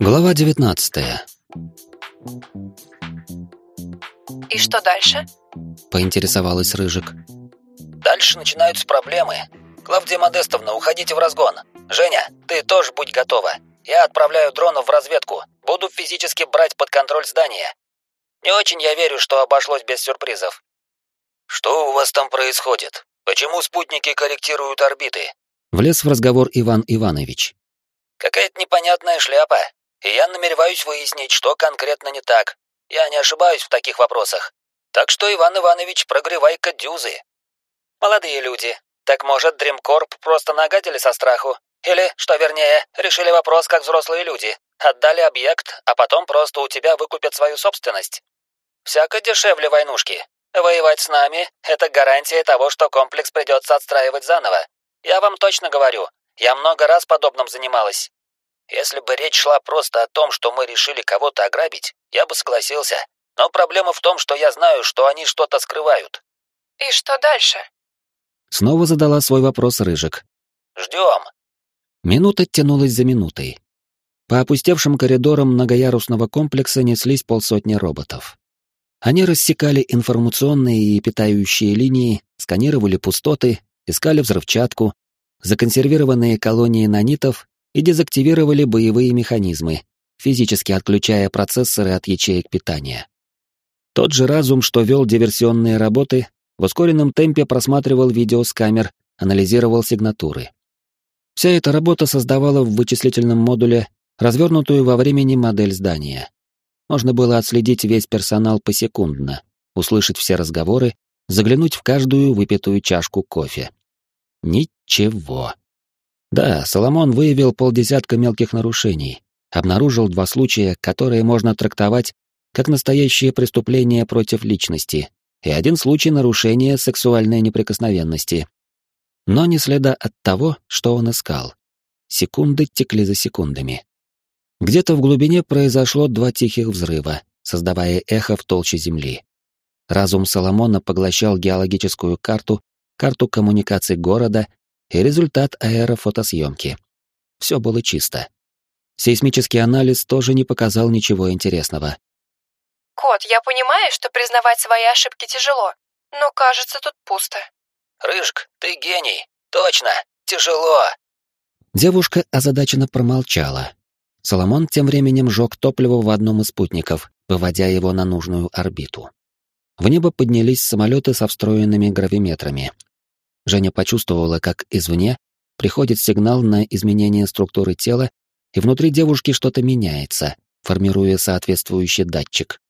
Глава 19. И что дальше? Поинтересовалась Рыжик. Дальше начинаются проблемы. Клавдия Модестовна, уходите в разгон. Женя, ты тоже будь готова. Я отправляю дронов в разведку. Буду физически брать под контроль здание. Не очень я верю, что обошлось без сюрпризов. Что у вас там происходит? Почему спутники корректируют орбиты? Влез в разговор Иван Иванович. Какая-то непонятная шляпа. И я намереваюсь выяснить, что конкретно не так. Я не ошибаюсь в таких вопросах. Так что, Иван Иванович, прогревай-ка дюзы. Молодые люди, так может, Дримкорп просто нагадили со страху? Или, что вернее, решили вопрос как взрослые люди, отдали объект, а потом просто у тебя выкупят свою собственность? Всяко дешевле войнушки. Воевать с нами — это гарантия того, что комплекс придется отстраивать заново. Я вам точно говорю, я много раз подобным занималась. Если бы речь шла просто о том, что мы решили кого-то ограбить, я бы согласился. Но проблема в том, что я знаю, что они что-то скрывают. И что дальше? Снова задала свой вопрос Рыжик. Ждем. Минута тянулась за минутой. По опустевшим коридорам многоярусного комплекса неслись полсотни роботов. Они рассекали информационные и питающие линии, сканировали пустоты, искали взрывчатку, законсервированные колонии нанитов и дезактивировали боевые механизмы, физически отключая процессоры от ячеек питания. Тот же разум, что вел диверсионные работы, в ускоренном темпе просматривал видео с камер, анализировал сигнатуры. Вся эта работа создавала в вычислительном модуле развернутую во времени модель здания. Можно было отследить весь персонал посекундно, услышать все разговоры, заглянуть в каждую выпитую чашку кофе. Ничего. Да, Соломон выявил полдесятка мелких нарушений, обнаружил два случая, которые можно трактовать как настоящее преступление против личности, и один случай нарушения сексуальной неприкосновенности. Но не следа от того, что он искал. Секунды текли за секундами. Где-то в глубине произошло два тихих взрыва, создавая эхо в толще земли. Разум Соломона поглощал геологическую карту, карту коммуникаций города и результат аэрофотосъемки. Все было чисто. Сейсмический анализ тоже не показал ничего интересного. Кот, я понимаю, что признавать свои ошибки тяжело, но кажется, тут пусто. Рыжк, ты гений. Точно. Тяжело. Девушка озадаченно промолчала. Соломон тем временем жег топливо в одном из спутников, выводя его на нужную орбиту. В небо поднялись самолеты со встроенными гравиметрами, Женя почувствовала, как извне приходит сигнал на изменение структуры тела, и внутри девушки что-то меняется, формируя соответствующий датчик.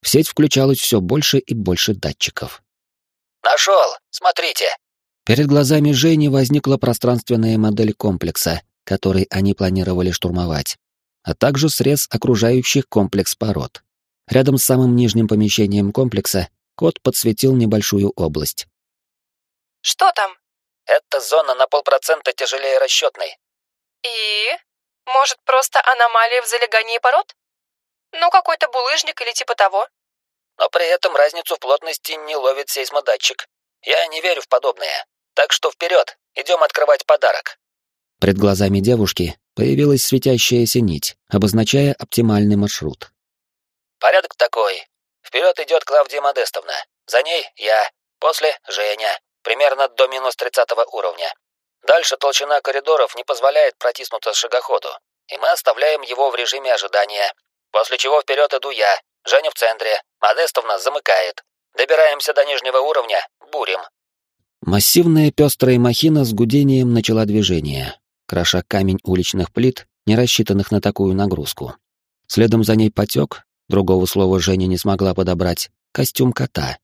В сеть включалось все больше и больше датчиков. «Нашел! Смотрите!» Перед глазами Жени возникла пространственная модель комплекса, который они планировали штурмовать, а также срез окружающих комплекс пород. Рядом с самым нижним помещением комплекса кот подсветил небольшую область. Что там? Это зона на полпроцента тяжелее расчетной. И? Может, просто аномалия в залегании пород? Ну, какой-то булыжник или типа того. Но при этом разницу в плотности не ловит сейсмодатчик. Я не верю в подобное. Так что вперед, идем открывать подарок. Пред глазами девушки появилась светящаяся нить, обозначая оптимальный маршрут. Порядок такой. Вперед идет Клавдия Модестовна. За ней я. После — Женя примерно до минус 30 уровня. Дальше толщина коридоров не позволяет протиснуться шагоходу, и мы оставляем его в режиме ожидания, после чего вперед иду я, Женя в центре, Модестовна замыкает. Добираемся до нижнего уровня, бурим. Массивная пестрая махина с гудением начала движение, кроша камень уличных плит, не рассчитанных на такую нагрузку. Следом за ней потек, другого слова Женя не смогла подобрать, костюм кота,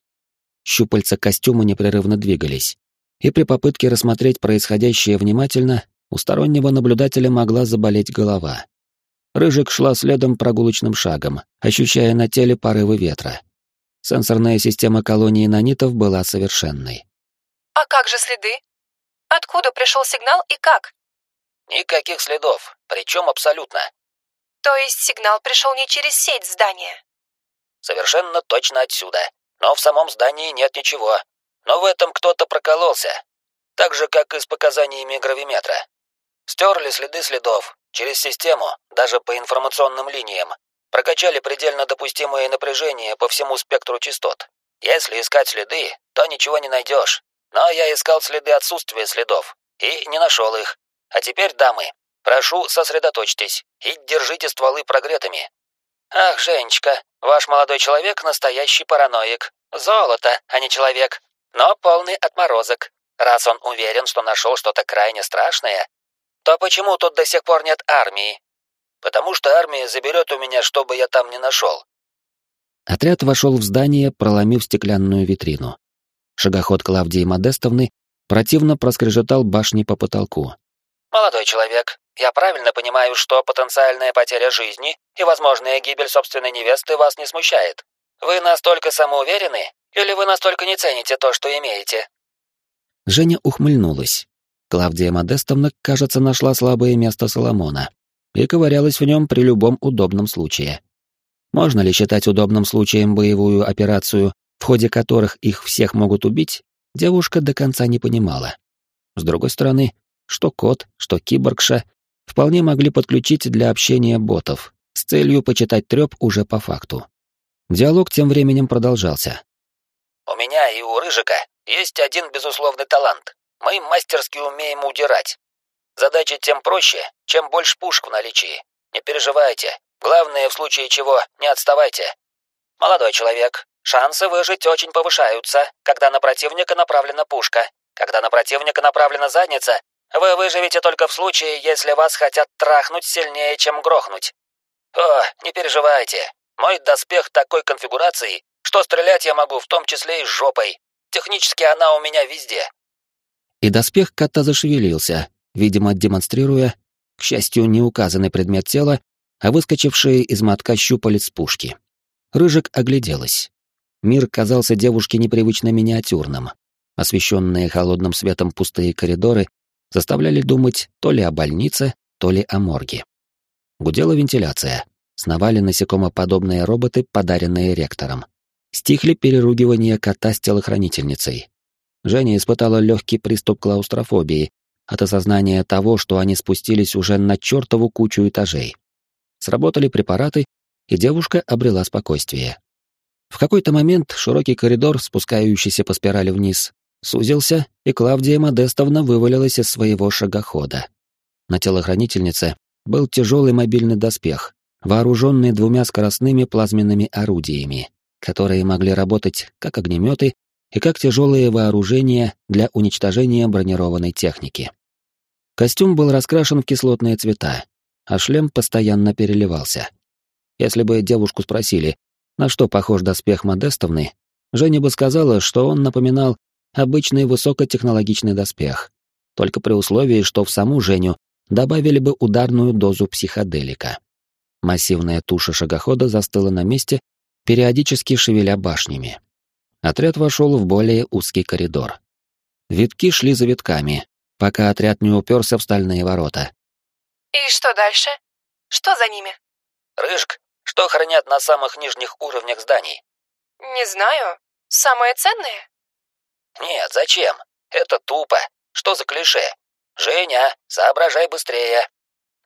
щупальца костюма непрерывно двигались. И при попытке рассмотреть происходящее внимательно, у стороннего наблюдателя могла заболеть голова. Рыжик шла следом прогулочным шагом, ощущая на теле порывы ветра. Сенсорная система колонии нанитов была совершенной. «А как же следы? Откуда пришел сигнал и как?» «Никаких следов, причем абсолютно». «То есть сигнал пришел не через сеть здания?» «Совершенно точно отсюда. Но в самом здании нет ничего. Но в этом кто-то прокололся. Так же, как и с показаниями гравиметра. Стерли следы следов, через систему, даже по информационным линиям. Прокачали предельно допустимое напряжение по всему спектру частот. Если искать следы, то ничего не найдешь. Но я искал следы отсутствия следов и не нашел их. А теперь, дамы, прошу, сосредоточьтесь и держите стволы прогретыми. Ах, Женечка, ваш молодой человек настоящий параноик. Золото, а не человек, но полный отморозок. Раз он уверен, что нашел что-то крайне страшное, то почему тут до сих пор нет армии? Потому что армия заберет у меня, что бы я там ни нашел. Отряд вошел в здание, проломив стеклянную витрину. Шагоход Клавдии Модестовны противно проскрежетал башни по потолку. «Молодой человек, я правильно понимаю, что потенциальная потеря жизни и возможная гибель собственной невесты вас не смущает? Вы настолько самоуверены, или вы настолько не цените то, что имеете?» Женя ухмыльнулась. Клавдия Модестовна, кажется, нашла слабое место Соломона и ковырялась в нем при любом удобном случае. Можно ли считать удобным случаем боевую операцию, в ходе которых их всех могут убить, девушка до конца не понимала. С другой стороны, что кот, что киборгша вполне могли подключить для общения ботов с целью почитать трёп уже по факту. Диалог тем временем продолжался. «У меня и у Рыжика есть один безусловный талант. Мы мастерски умеем удирать. Задача тем проще, чем больше пушек в наличии. Не переживайте. Главное, в случае чего, не отставайте. Молодой человек, Шансы выжить очень повышаются, когда на противника направлена пушка. Когда на противника направлена задница, вы выживете только в случае, если вас хотят трахнуть сильнее, чем грохнуть. О, не переживайте. Мой доспех такой конфигурации, что стрелять я могу в том числе и с жопой. Технически она у меня везде. И доспех кота зашевелился, видимо, демонстрируя, к счастью, не указанный предмет тела, а выскочившие из мотка щупалец пушки. Рыжик огляделась. Мир казался девушке непривычно миниатюрным. Освещенные холодным светом пустые коридоры заставляли думать то ли о больнице, то ли о морге. Гудела вентиляция. Сновали насекомоподобные роботы, подаренные ректором. Стихли переругивания кота с телохранительницей. Женя испытала легкий приступ клаустрофобии от осознания того, что они спустились уже на чертову кучу этажей. Сработали препараты, и девушка обрела спокойствие. В какой-то момент широкий коридор, спускающийся по спирали вниз, сузился, и Клавдия Модестовна вывалилась из своего шагохода. На телохранительнице был тяжелый мобильный доспех, вооруженный двумя скоростными плазменными орудиями, которые могли работать как огнеметы и как тяжелые вооружения для уничтожения бронированной техники. Костюм был раскрашен в кислотные цвета, а шлем постоянно переливался. Если бы девушку спросили, на что похож доспех Модестовны, Женя бы сказала, что он напоминал обычный высокотехнологичный доспех, только при условии, что в саму Женю добавили бы ударную дозу психоделика. Массивная туша шагохода застыла на месте, периодически шевеля башнями. Отряд вошел в более узкий коридор. Витки шли за витками, пока отряд не уперся в стальные ворота. «И что дальше? Что за ними?» «Рыжк, что хранят на самых нижних уровнях зданий? Не знаю. Самое ценное? Нет, зачем? Это тупо. Что за клише? Женя, соображай быстрее.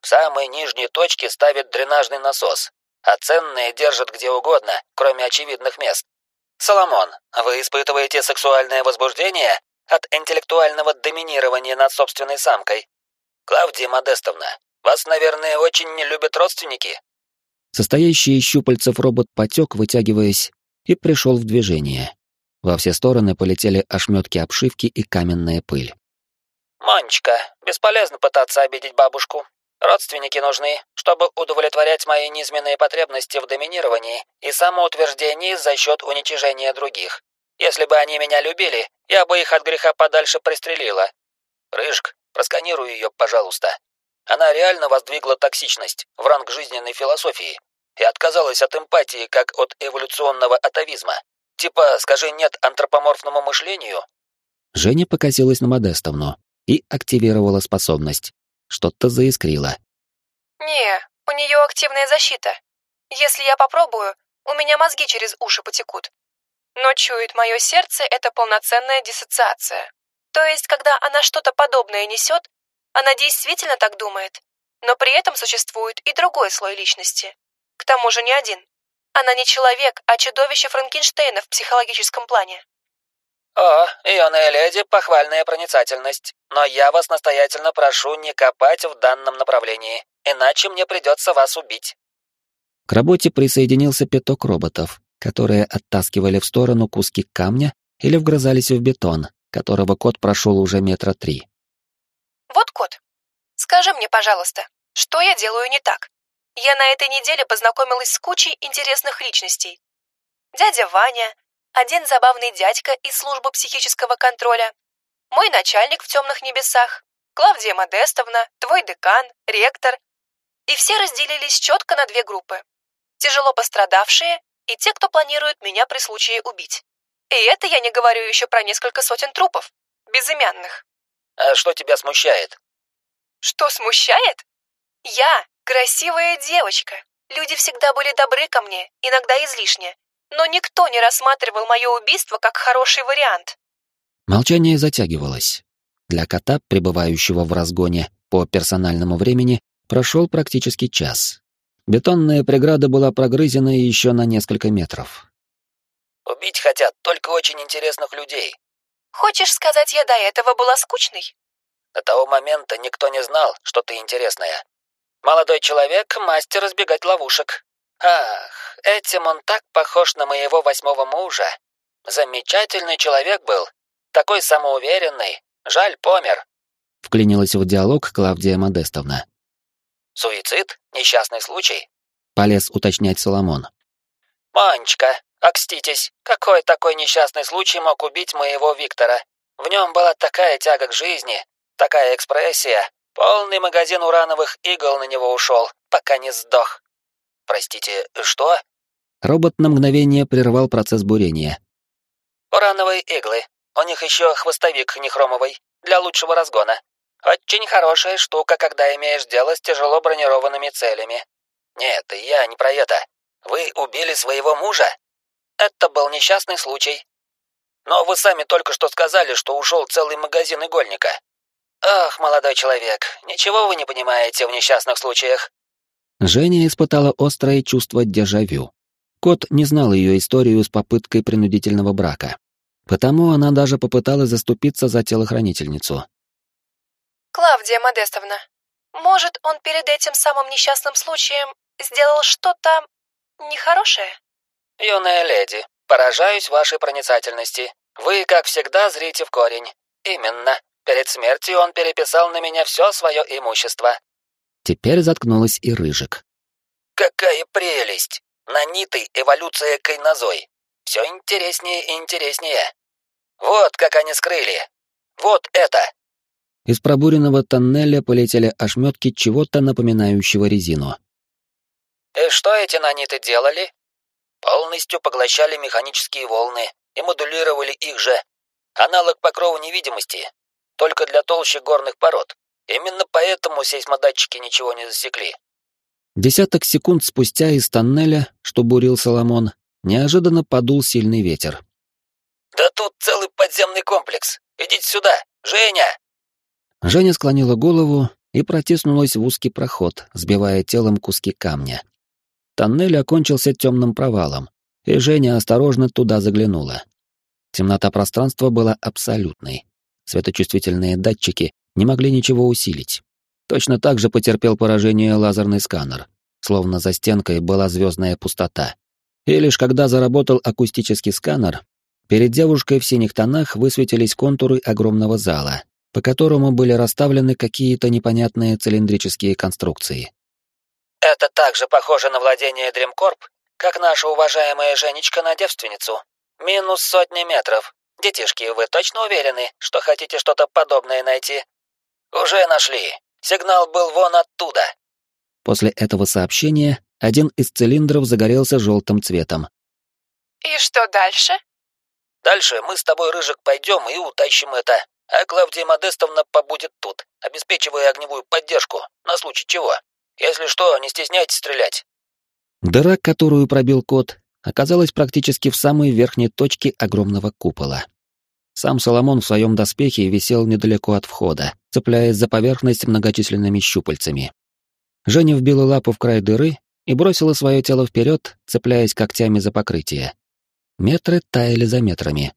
В самой нижней точке ставят дренажный насос, а ценные держат где угодно, кроме очевидных мест. Соломон, вы испытываете сексуальное возбуждение от интеллектуального доминирования над собственной самкой? Клавдия Модестовна, вас, наверное, очень не любят родственники? Состоящий из щупальцев робот потек, вытягиваясь, и пришел в движение. Во все стороны полетели ошметки обшивки и каменная пыль. «Манечка, бесполезно пытаться обидеть бабушку. Родственники нужны, чтобы удовлетворять мои низменные потребности в доминировании и самоутверждении за счет уничижения других. Если бы они меня любили, я бы их от греха подальше пристрелила. Рыжк, просканируй ее, пожалуйста. Она реально воздвигла токсичность в ранг жизненной философии и отказалась от эмпатии как от эволюционного атовизма. Типа, скажи нет антропоморфному мышлению. Женя покосилась на Модестовну и активировала способность. Что-то заискрило. Не, у нее активная защита. Если я попробую, у меня мозги через уши потекут. Но чует мое сердце, это полноценная диссоциация. То есть, когда она что-то подобное несет, она действительно так думает. Но при этом сюсуществует и другой слой личности. К тому же не один. Она не человек, а чудовище Франкенштейна в психологическом плане. О, юная леди, похвальная проницательность. Но я вас настоятельно прошу не копать в данном направлении, иначе мне придется вас убить. К работе присоединился пяток роботов, которые оттаскивали в сторону куски камня или вгрызались в бетон, которого кот прошел уже метра три. Вот кот. Скажи мне, пожалуйста, что я делаю не так? Я на этой неделе познакомилась с кучей интересных личностей. Дядя Ваня, один забавный дядька из службы психического контроля, мой начальник в темных небесах, Клавдия Модестовна, твой декан, ректор. И все разделились четко на две группы. Тяжело пострадавшие и те, кто планирует меня при случае убить. И это я не говорю еще про несколько сотен трупов, безымянных. А что тебя смущает? Что смущает? Я красивая девочка. Люди всегда были добры ко мне, иногда излишне. Но никто не рассматривал мое убийство как хороший вариант. Молчание затягивалось. Для кота, пребывающего в разгоне по персональному времени, прошел практически час. Бетонная преграда была прогрызена еще на несколько метров. Убить хотят только очень интересных людей. Хочешь сказать, я до этого была скучной? До того момента никто не знал, что ты интересная. Молодой человек — мастер избегать ловушек. Ах, этим он так похож на моего восьмого мужа. Замечательный человек был. Такой самоуверенный. Жаль, помер. Вклинилась в диалог Клавдия Модестовна. Суицид? Несчастный случай? Полез уточнять Соломон. Манечка, окститесь, какой такой несчастный случай мог убить моего Виктора? В нем была такая тяга к жизни, такая экспрессия. Полный магазин урановых игл на него ушел, пока не сдох. Простите, что? Робот на мгновение прервал процесс бурения. Урановые иглы. У них еще хвостовик нехромовый, для лучшего разгона. Очень хорошая штука, когда имеешь дело с тяжело бронированными целями. Нет, я не про это. Вы убили своего мужа? Это был несчастный случай. Но вы сами только что сказали, что ушел целый магазин игольника. Ах, молодой человек, ничего вы не понимаете в несчастных случаях. Женя испытала острое чувство дежавю. Кот не знал ее историю с попыткой принудительного брака. Потому она даже попыталась заступиться за телохранительницу. Клавдия Модестовна, может, он перед этим самым несчастным случаем сделал что-то нехорошее? Юная леди, поражаюсь вашей проницательности. Вы, как всегда, зрите в корень. Именно. Перед смертью он переписал на меня все свое имущество. Теперь заткнулась и Рыжик. Какая прелесть! Наниты эволюция кайнозой. Все интереснее и интереснее. Вот как они скрыли. Вот это. Из пробуренного тоннеля полетели ошметки чего-то напоминающего резину. И что эти наниты делали? Полностью поглощали механические волны и модулировали их же. Аналог покрова невидимости, только для толще горных пород. Именно поэтому сейсмодатчики ничего не засекли. Десяток секунд спустя из тоннеля, что бурил Соломон, неожиданно подул сильный ветер. «Да тут целый подземный комплекс! Идите сюда! Женя!» Женя склонила голову и протиснулась в узкий проход, сбивая телом куски камня. Тоннель окончился темным провалом, и Женя осторожно туда заглянула. Темнота пространства была абсолютной. Светочувствительные датчики не могли ничего усилить. Точно так же потерпел поражение лазерный сканер, словно за стенкой была звездная пустота. И лишь когда заработал акустический сканер, перед девушкой в синих тонах высветились контуры огромного зала, по которому были расставлены какие-то непонятные цилиндрические конструкции. «Это также похоже на владение Дримкорп, как наша уважаемая Женечка на девственницу. Минус сотни метров. Детишки, вы точно уверены, что хотите что-то подобное найти?» «Уже нашли. Сигнал был вон оттуда». После этого сообщения один из цилиндров загорелся желтым цветом. И что дальше? Дальше мы с тобой, Рыжик, пойдем и утащим это, а Клавдия Модестовна побудет тут, обеспечивая огневую поддержку, на случай чего. Если что, не стесняйтесь стрелять. Дыра, которую пробил кот, оказалась практически в самой верхней точке огромного купола. Сам Соломон в своем доспехе висел недалеко от входа, цепляясь за поверхность многочисленными щупальцами. Женя вбила лапу в край дыры и бросила свое тело вперед, цепляясь когтями за покрытие. Метры таяли за метрами.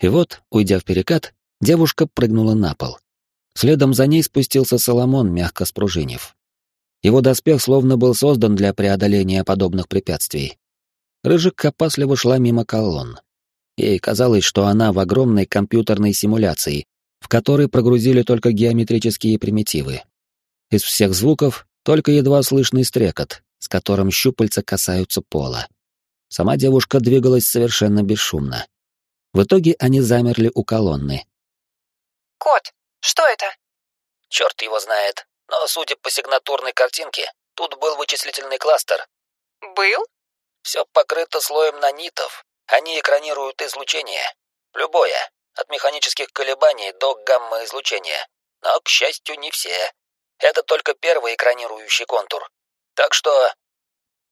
И вот, уйдя в перекат, девушка прыгнула на пол. Следом за ней спустился Соломон, мягко спружинив. Его доспех словно был создан для преодоления подобных препятствий. Рыжик опасливо шла мимо колонн. Ей казалось, что она в огромной компьютерной симуляции, в которой прогрузили только геометрические примитивы. Из всех звуков только едва слышный стрекот, с которым щупальца касаются пола. Сама девушка двигалась совершенно бесшумно. В итоге они замерли у колонны. «Кот, что это?» «Черт его знает. Но, судя по сигнатурной картинке, тут был вычислительный кластер. «Был?» Все покрыто слоем нанитов. Они экранируют излучение. Любое. От механических колебаний до гамма-излучения. Но, к счастью, не все. Это только первый экранирующий контур. Так что...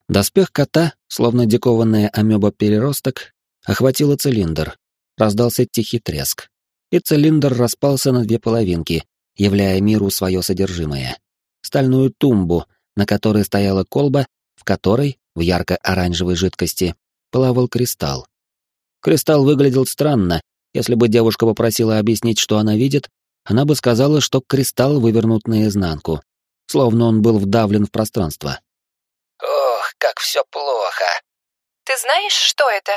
Доспех кота, словно дикованная амеба-переросток, охватила цилиндр. Раздался тихий треск. И цилиндр распался на две половинки, являя миру свое содержимое. Стальную тумбу, на которой стояла колба, в которой, в ярко-оранжевой жидкости, плавал кристалл. Кристалл выглядел странно. Если бы девушка попросила объяснить, что она видит, она бы сказала, что кристалл вывернут наизнанку, словно он был вдавлен в пространство. Ох, как все плохо. Ты знаешь, что это?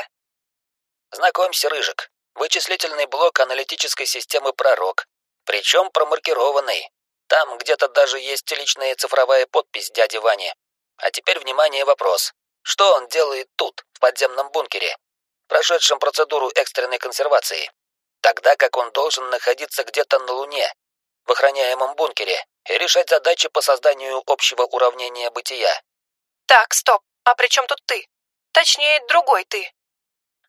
Знакомься, Рыжик. Вычислительный блок аналитической системы «Пророк». Причем промаркированный. Там где-то даже есть личная цифровая подпись дяди Вани. А теперь, внимание, вопрос. Что он делает тут, в подземном бункере, прошедшем процедуру экстренной консервации? Тогда как он должен находиться где-то на Луне, в охраняемом бункере, и решать задачи по созданию общего уравнения бытия. Так, стоп. А при чем тут ты? Точнее, другой ты.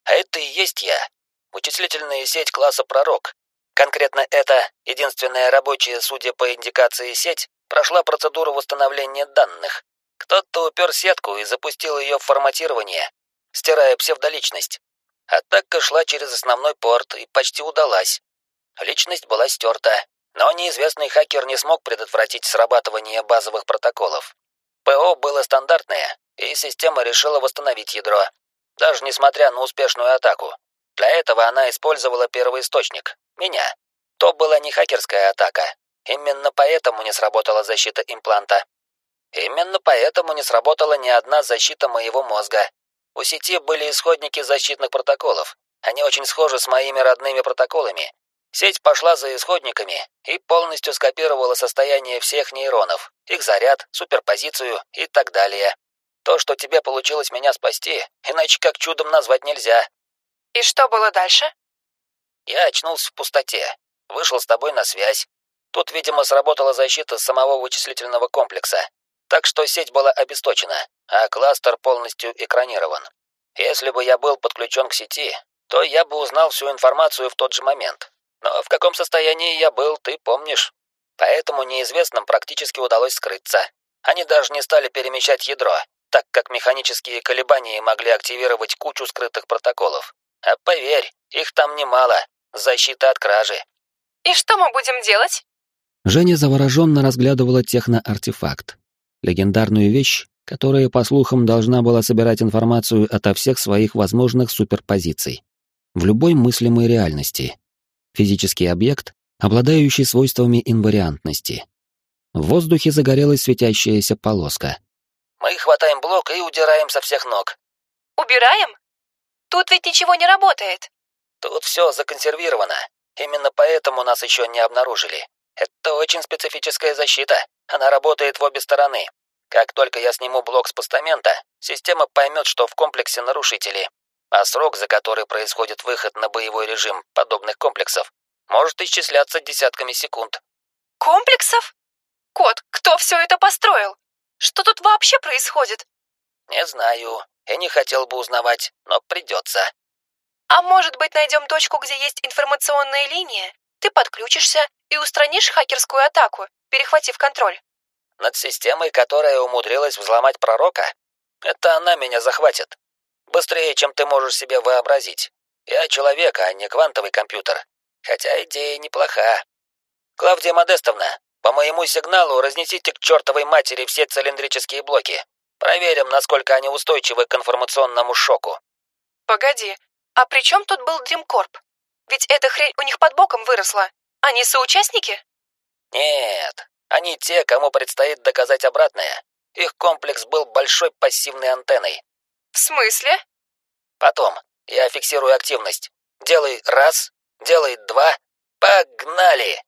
А это и есть я. Вычислительная сеть класса «Пророк», Конкретно эта, единственная рабочая, судя по индикации, сеть, прошла процедуру восстановления данных. Кто-то упер сетку и запустил ее в форматирование, стирая псевдоличность. Атака шла через основной порт и почти удалась. Личность была стерта, но неизвестный хакер не смог предотвратить срабатывание базовых протоколов. ПО было стандартное, и система решила восстановить ядро, даже несмотря на успешную атаку. Для этого она использовала первый источник, меня. То была не хакерская атака. Именно поэтому не сработала защита импланта. Именно поэтому не сработала ни одна защита моего мозга. У сети были исходники защитных протоколов. Они очень схожи с моими родными протоколами. Сеть пошла за исходниками и полностью скопировала состояние всех нейронов, их заряд, суперпозицию и так далее. То, что тебе получилось меня спасти, иначе как чудом назвать нельзя. И что было дальше? Я очнулся в пустоте. Вышел с тобой на связь. Тут, видимо, сработала защита самого вычислительного комплекса. Так что сеть была обесточена, а кластер полностью экранирован. Если бы я был подключен к сети, то я бы узнал всю информацию в тот же момент. Но в каком состоянии я был, ты помнишь. Поэтому неизвестным практически удалось скрыться. Они даже не стали перемещать ядро, так как механические колебания могли активировать кучу скрытых протоколов. А поверь, их там немало, Защита от кражи. И что мы будем делать? Женя завороженно разглядывала техноартефакт. Легендарную вещь, которая, по слухам, должна была собирать информацию ото всех своих возможных суперпозиций. В любой мыслимой реальности. Физический объект, обладающий свойствами инвариантности. В воздухе загорелась светящаяся полоска. «Мы хватаем блок и удираем со всех ног». «Убираем? Тут ведь ничего не работает». Тут все законсервировано. Именно поэтому нас еще не обнаружили. Это очень специфическая защита. Она работает в обе стороны. Как только я сниму блок с постамента, система поймет, что в комплексе нарушители. А срок, за который происходит выход на боевой режим подобных комплексов, может исчисляться десятками секунд. Комплексов? Кот, кто все это построил? Что тут вообще происходит? Не знаю. И не хотел бы узнавать, но придется. А может быть, найдем точку, где есть информационная линия? Ты подключишься и устранишь хакерскую атаку, перехватив контроль. Над системой, которая умудрилась взломать пророка? Это она меня захватит. Быстрее, чем ты можешь себе вообразить. Я человек, а не квантовый компьютер. Хотя идея неплоха. Клавдия Модестовна, По моему сигналу разнесите к чертовой матери все цилиндрические блоки. Проверим, насколько они устойчивы к информационному шоку. Погоди, а при чем тут был Дримкорп? Ведь эта хрень у них под боком выросла. Они соучастники? Нет, они те, кому предстоит доказать обратное. Их комплекс был большой пассивной антенной. В смысле? Потом. Я фиксирую активность. Делай раз, делай два. Погнали!